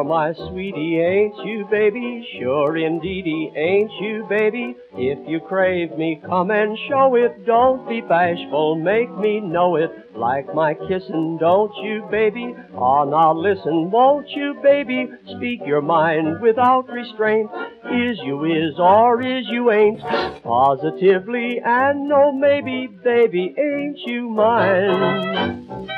You're my sweetie, ain't you, baby? Sure indeedy, ain't you, baby? If you crave me, come and show it. Don't be bashful, make me know it. Like my kissin', don't you, baby? Ah, now listen, won't you, baby? Speak your mind without restraint. Is you is or is you ain't? Positively and no maybe, baby, ain't you mine?